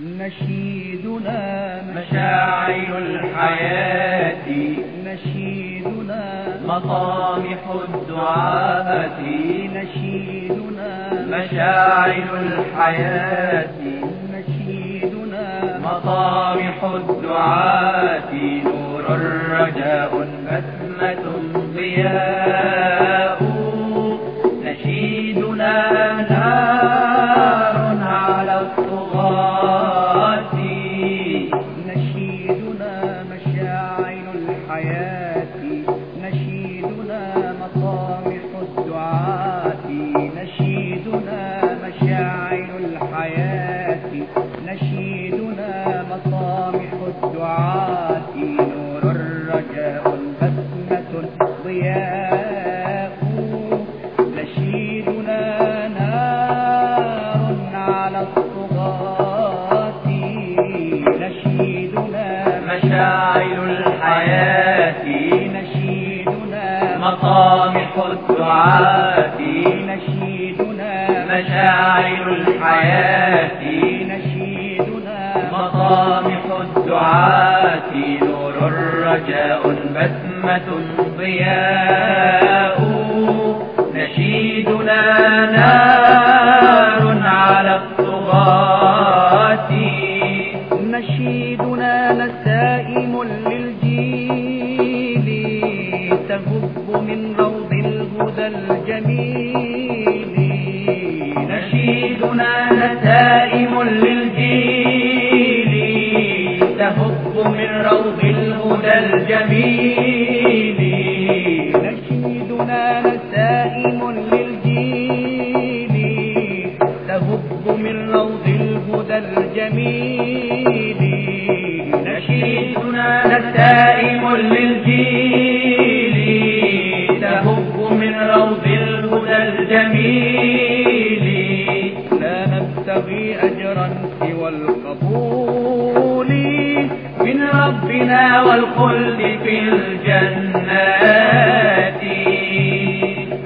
نشيدنا مشاعر الحياة. نشيدنا مطامح الدعاة. نشيدنا مشاعر الحياة. نشيدنا مطامح الدعاة. نور رجاء بسمة ضياء نشيدنا مشاعر الحياة نشيدنا مطامح الدعاة نور رجاء بسمة ضياء نشيدنا نار الجميل. نشيدنا نسائم للجيل. تهب من روض الهدى الجميل. نشيدنا نسائم للجيل. تهب من روض الهدى الجميل. لا نبتغي أجرا سوى القبول. ربنا والخلد في الجنات.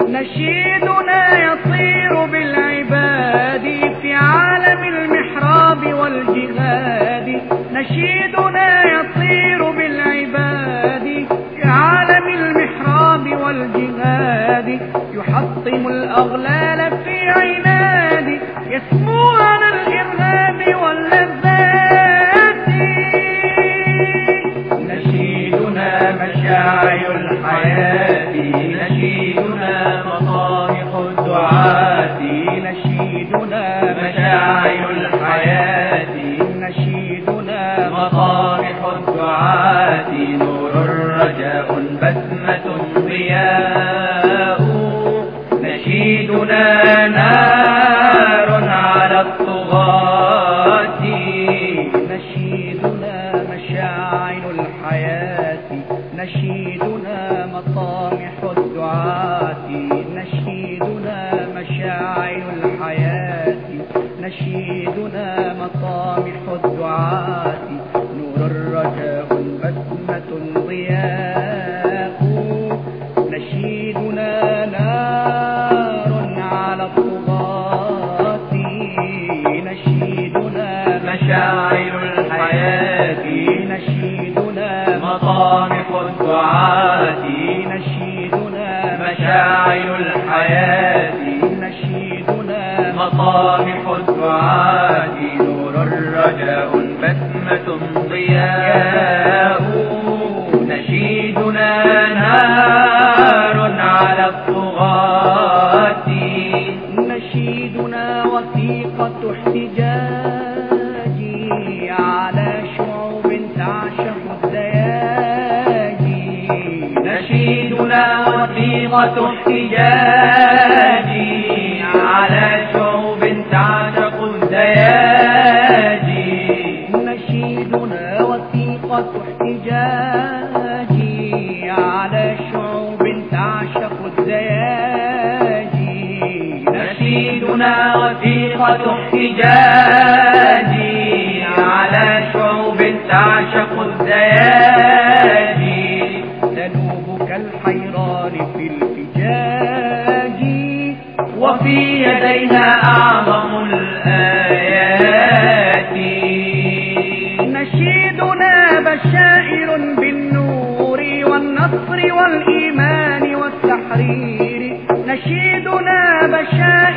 نشيدنا يطير بالعباد في عالم المحراب والجهاد. نشيدنا يطير بالعباد في عالم المحراب والجهاد. يحطم الأغلال الحياة. نشيدنا مطامح الدعاة ودادي على شعوب تعشق الزيادي تنوب كالحيران في الفجاج وفي يدينا أعظم الآيات. نشيدنا بشائر بالنور والنصر والإيمان والتحرير. نشيدنا بشائر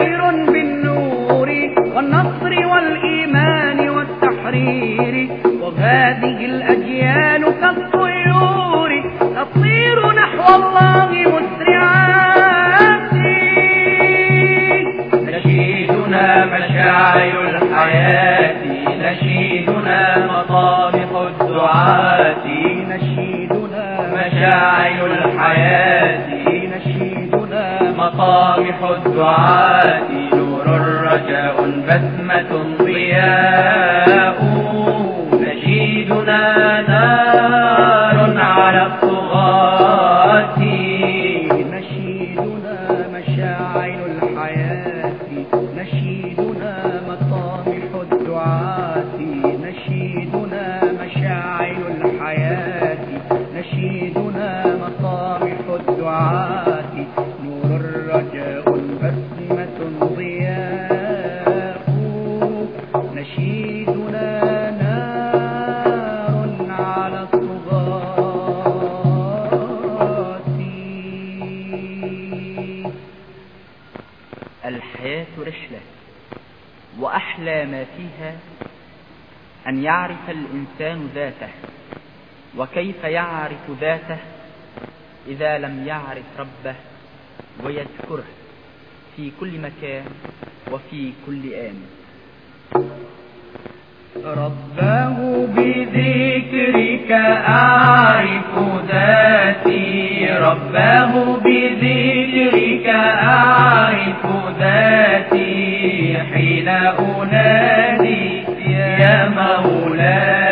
أن يعرف الإنسان ذاته وكيف يعرف ذاته إذا لم يعرف ربه ويذكره في كل مكان وفي كل آن. رباه بذكرك أعرف ذاتي. رباه بذكرك أعرف ذاتي. حين أنادي مولاي.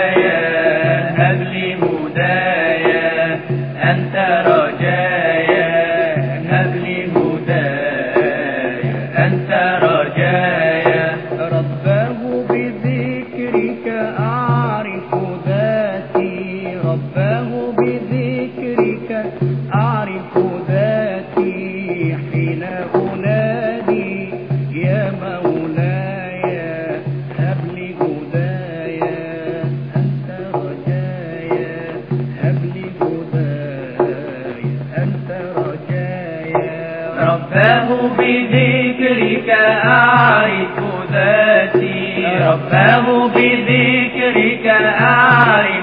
Pavel will be the Kirikan Ari.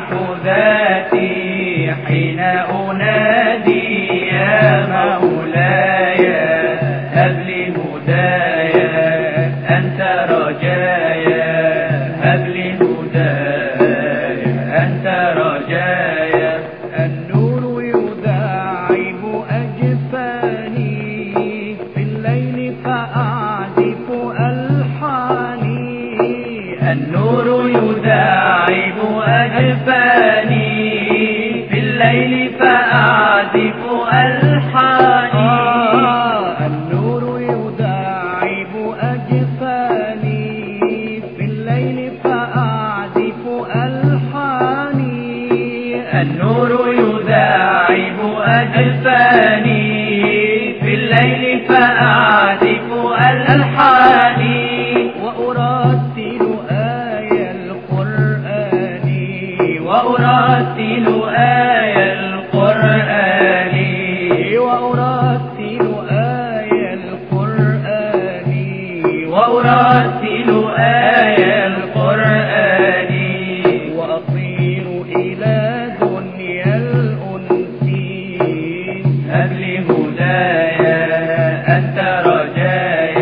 أنت رجايا.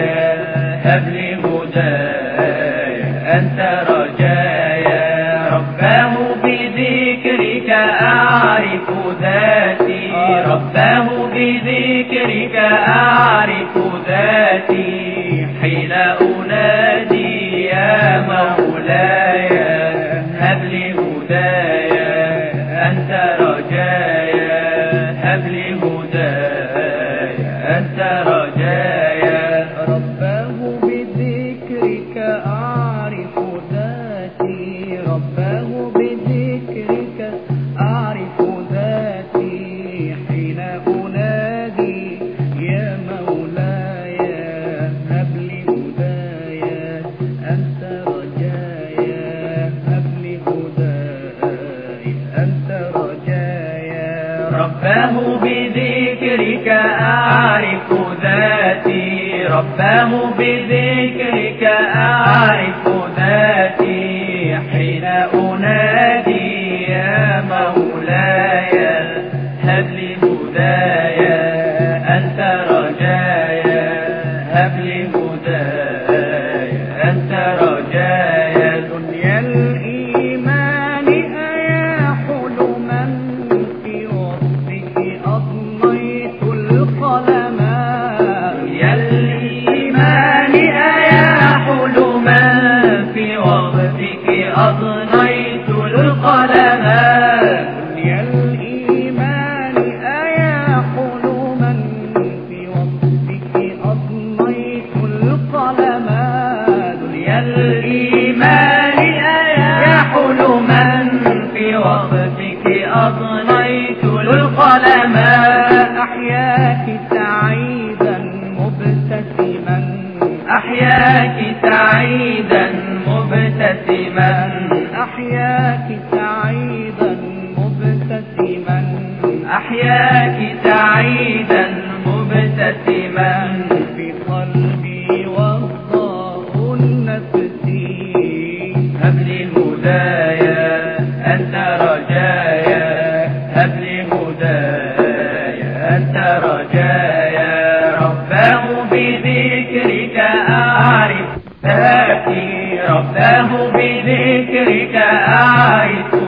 ذاتي. رباه بذكرك أعرف ذاتي. فهو بذكرك أعرف ذاتي حين أنادي يا مولاي هب لي هدايا أنت رجائي يعساه بذكرك أعيش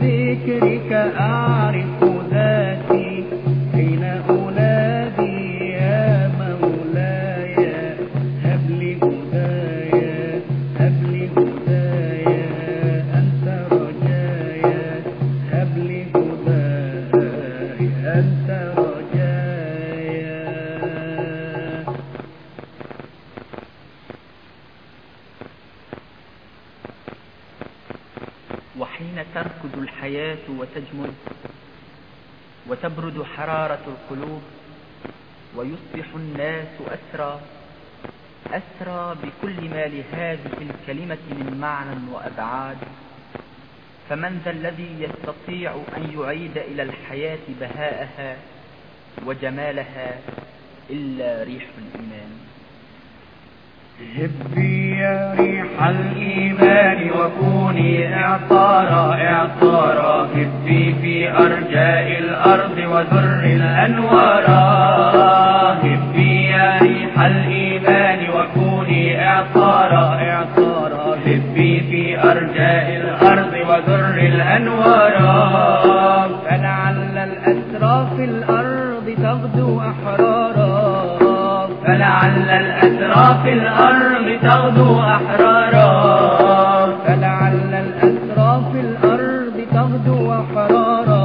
بذكرك أعرف وتبرد حرارة القلوب ويصبح الناس أسرى أسرى بكل ما لهذه الكلمة من معنى وأبعاد. فمن ذا الذي يستطيع أن يعيد إلى الحياة بهاءها وجمالها إلا ريح الإيمان. هبي يا ريح الإيمان وكوني إعطارا إعطارا. هبي في أرجاء الأرض وذر الأنوارا هبي يا ريح الإيمان وكوني إعطارا إعطارا. هبي في أرجاء الأرض وذر الأنوارا فلعل الأسرى في الأرض تغدو أحرارا. فلعل الأسرى في الأرض تغدو أحرارا. فلعل الأسرى في الأرض تغدو أحرارا.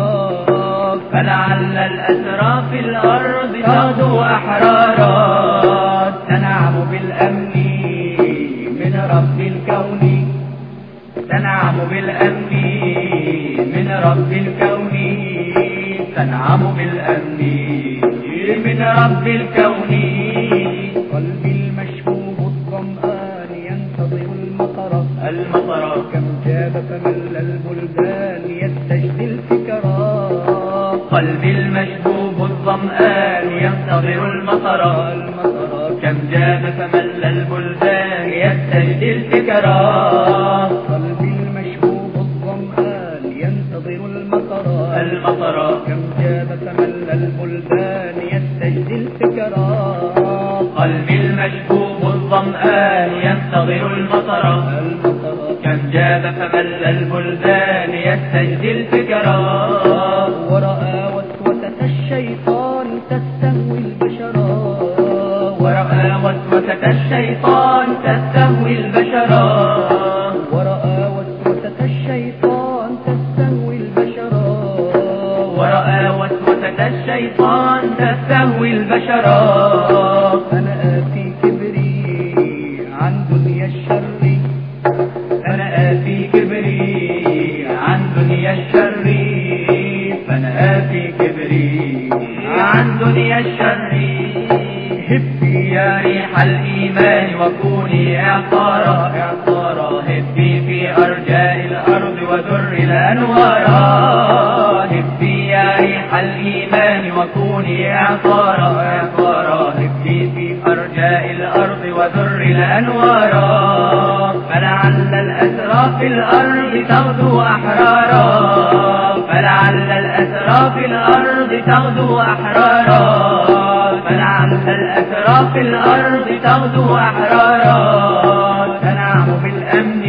فلعل الأسرى في الأرض تغدو أحرارا. تنعم بالأمن من رب الكون. تنعم بالأمن من رب الكون. تنعم بالأمن من رب الكون. المطر. كم جاب فمل البلدان يستجدي الفكرا قلبي المشبوب الظمآن ينتظر المطر. كم جاد فمل البلدان يستجدي الفكرا قلبي المشبوب الظمآن ينتظر المطر. المطر. كم جاب فمل البلدان يستجدي الفكرا قلبي المشبوب الظمآن ينتظر المطر. فمل البلدان يستجدي الفكرا. ورأى وسوسة الشيطان تستهوي البشرا. ورأى وسوسة الشيطان تستهوي البشرا. ورأى وسوسة الشيطان تستهوي البشرا. ورأى وسوسة الشيطان تستهوي البشرا. الأرض تغدو أحرارا فلعل الأسرى في الأرض تغدو أحرارا فلعل الأسرى في الأرض تغدو أحرارا. تنعم بالأمن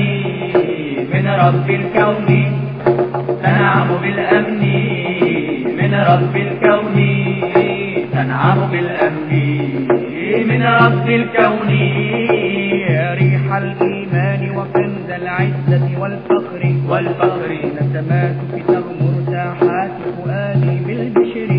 من رب الكون تنعم بالأمن من رب الكون تنعم بالأمن من رب الكون. يا ريح الإيمان وكنز العزة والفخر والفخر نسماتك تغمر ساحات فؤادي بالبشر.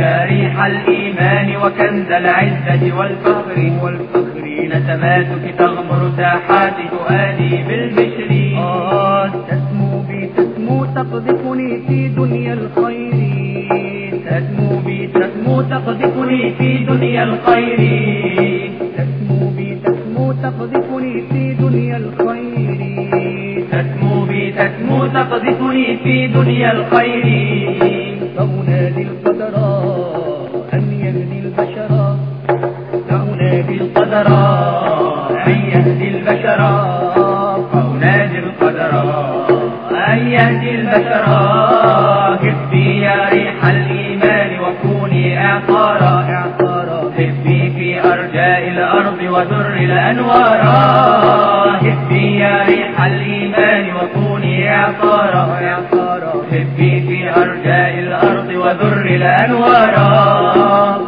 يا ريح الإيمان وكنز العزة والفخر والفخر نسماتك تغمر ساحات فؤادي بالبشر. آه تسمو بي تسمو تقذفني في دنيا الخير. تسمو بي تسمو تقذفني في دنيا الخير. تسمو بي تسمو تقذفني في دنيا الخير. تسمو تقذفني في دنيا الخير. فأنادي القدر أن يهدي البشر. فأنادي القدر أن يهدي البشر. فأنادي القدر أن يهدي البشر. هبي يا ريح الإيمان وكوني إعطارا هبي في أرجاء الأرض وذر الأنوارا هبي يا ريح الإيمان وكوني إعطارا إعطارا هبي في أرجاء الأرض وذر الأنوارا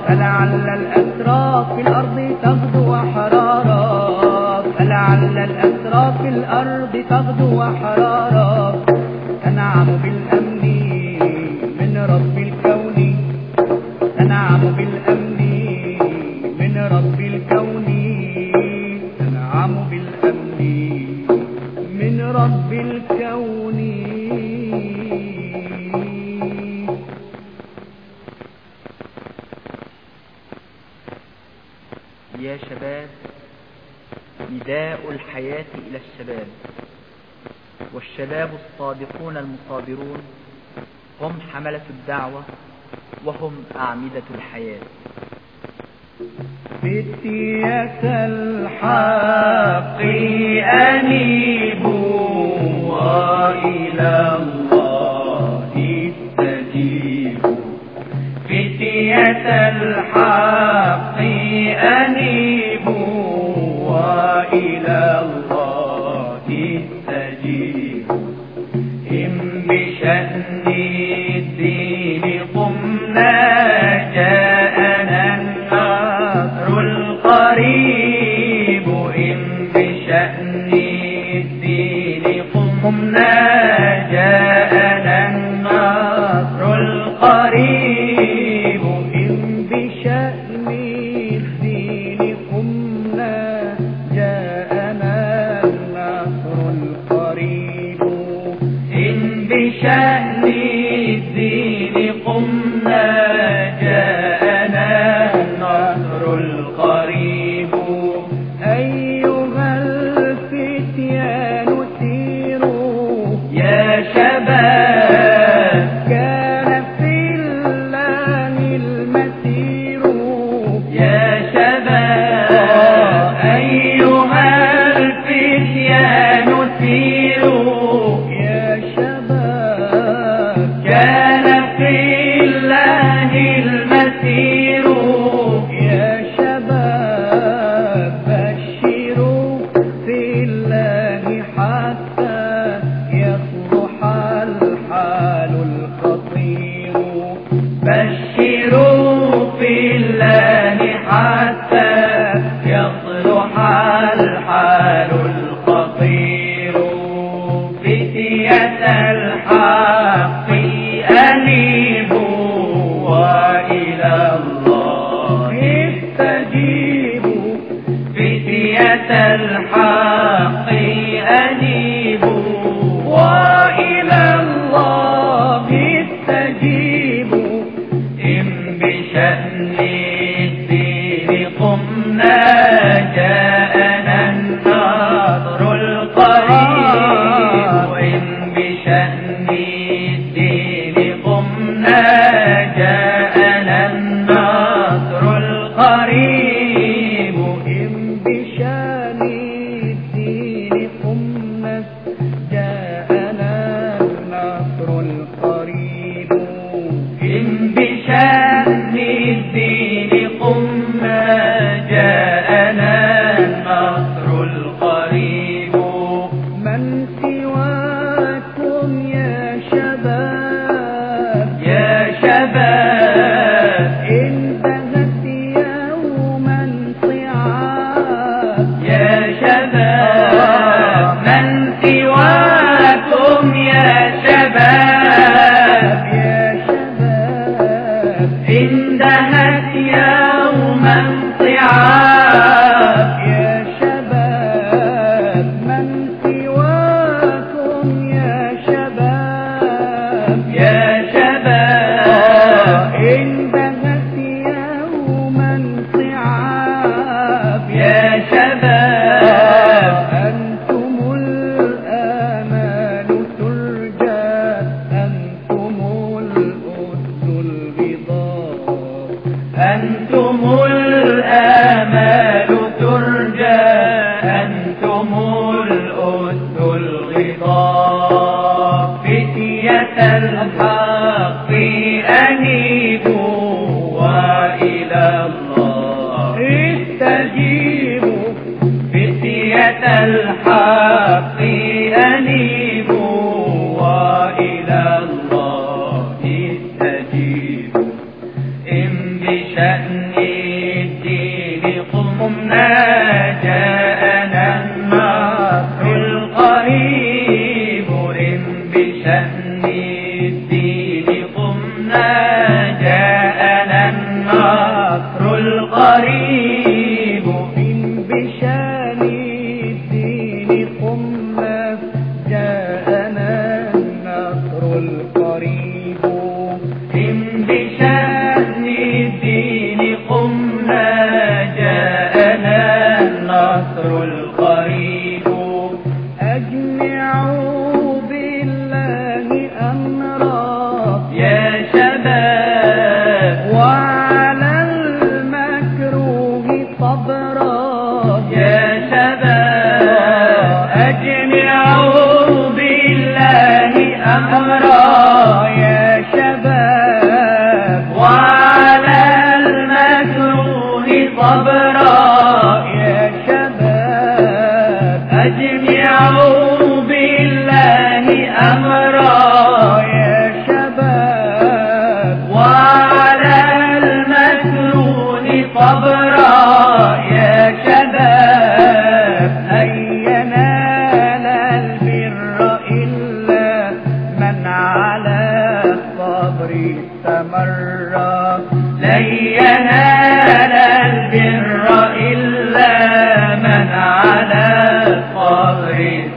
فلعل الأسرى في الأرض تغدو أحرارا. فلعل الأسرى في الأرض تغدو أحرارا. تنعم بالأمن من رب الكون. تنعم بالأمن الحياة إلى الشباب. والشباب الصادقون المصابرون هم حملة الدعوة وهم أعمدة الحياة. فتية الحق أنيبوا وإلى الله استجيبوا فتية الحق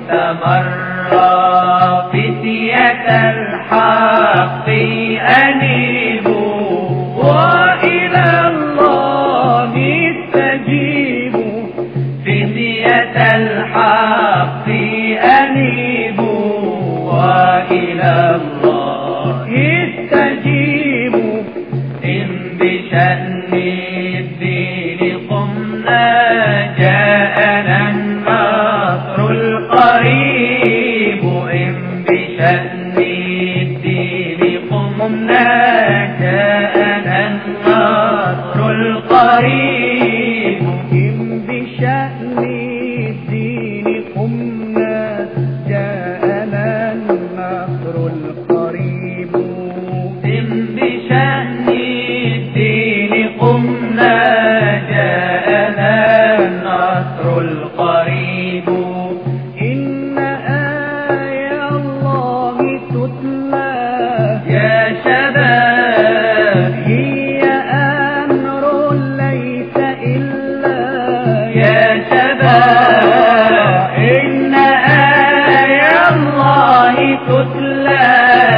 الصبر الله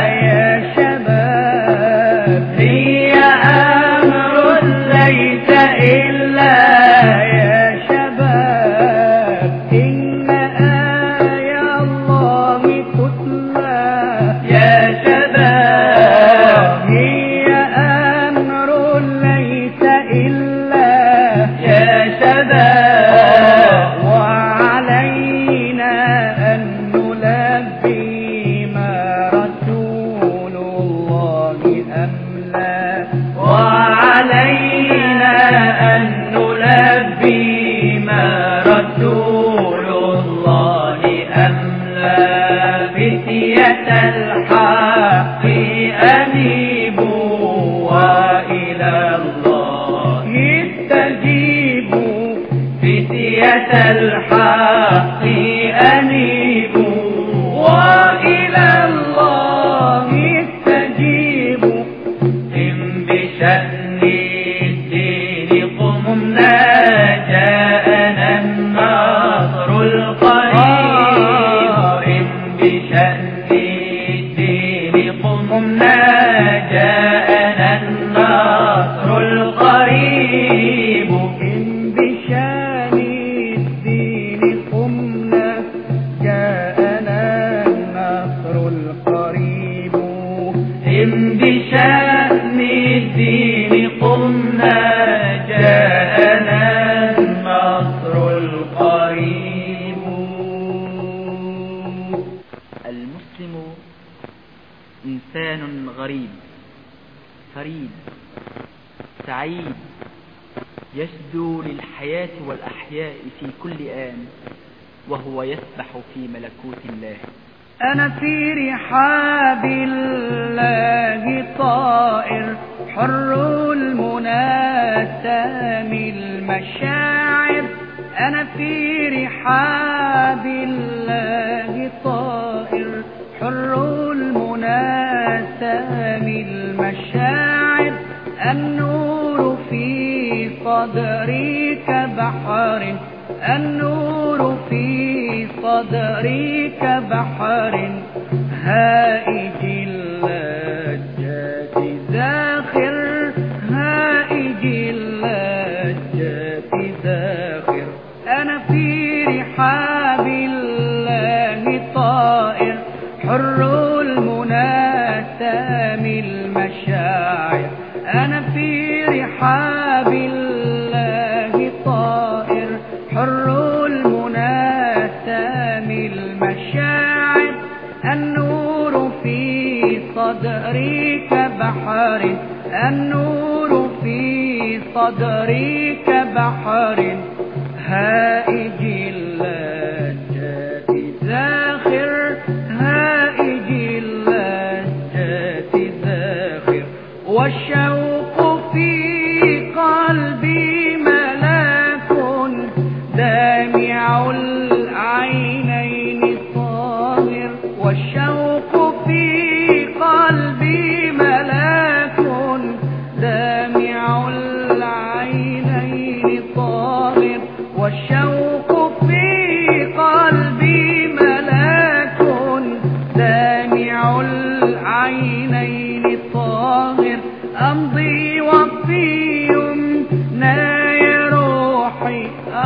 في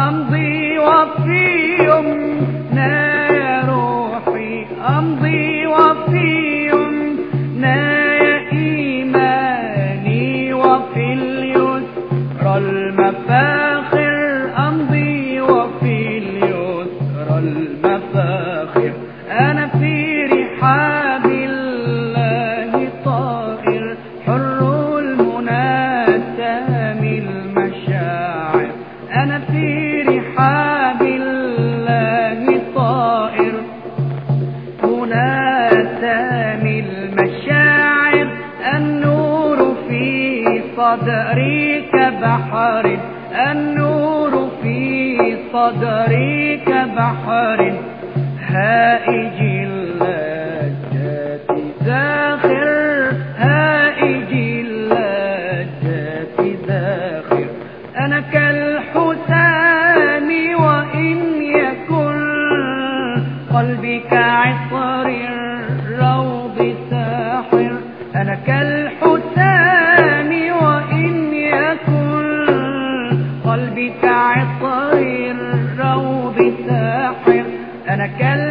أمضي وفي يمنى صدري and again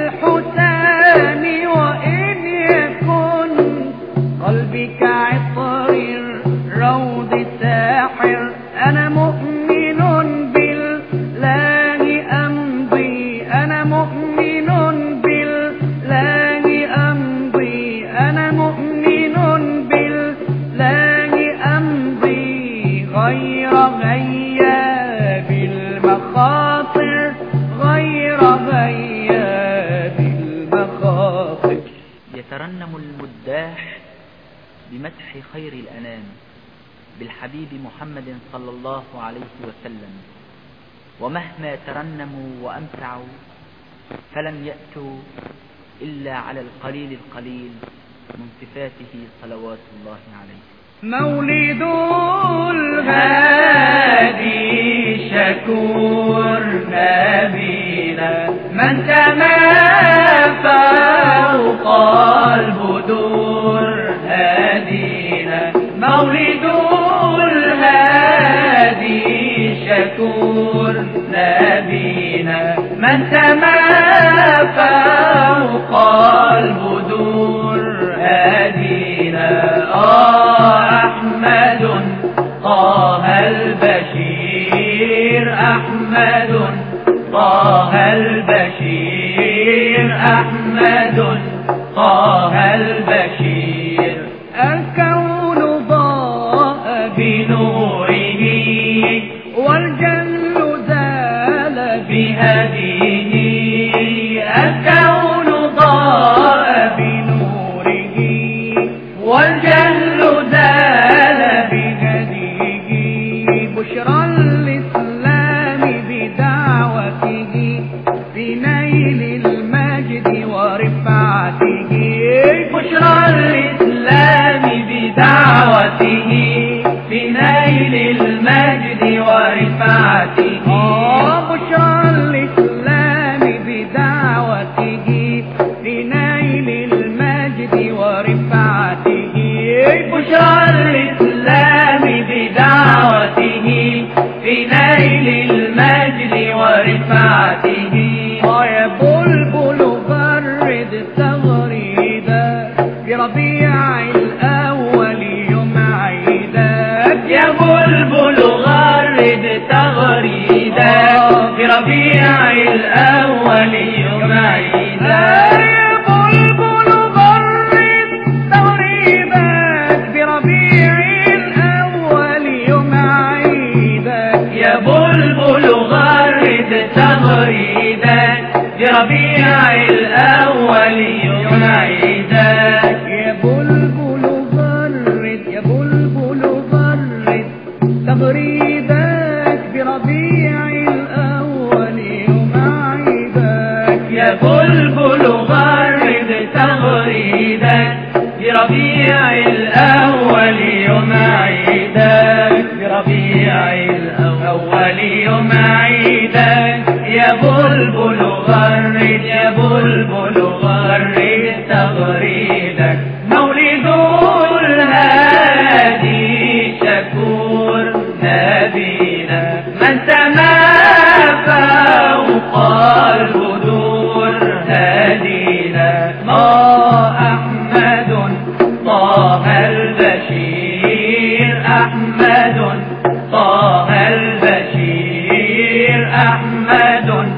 محمد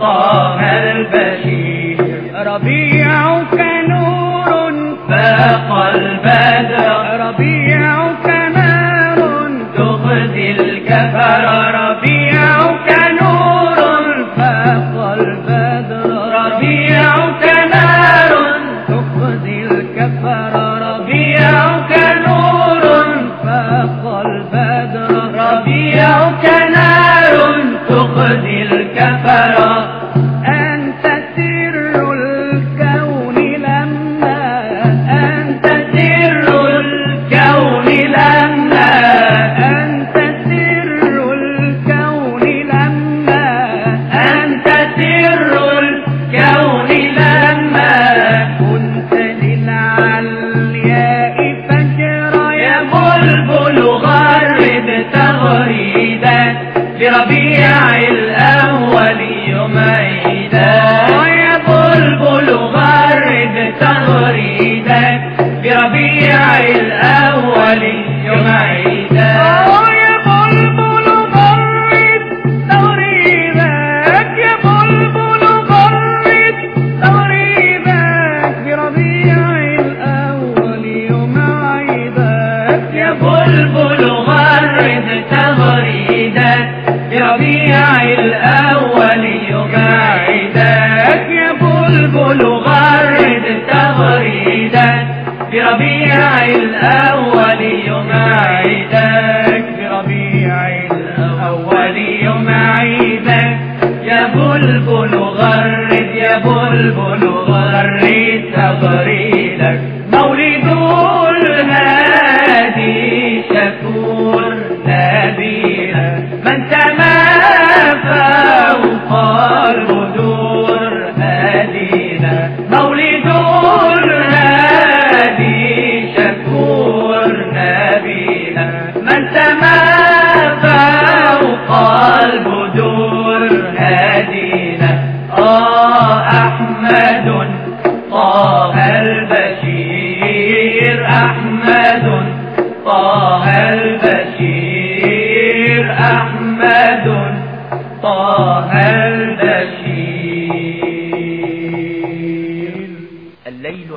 طه البشير. ربيع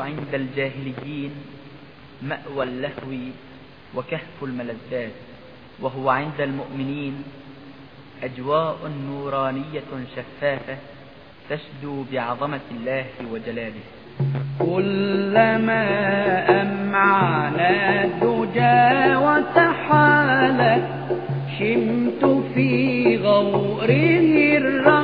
عند الجاهليين مأوى اللهو وكهف الملذات وهو عند المؤمنين أجواء نورانية شفافة تشدو بعظمة الله وجلاله. كلما أمعنا الدجى وتحالت شمت في غوره الرحيم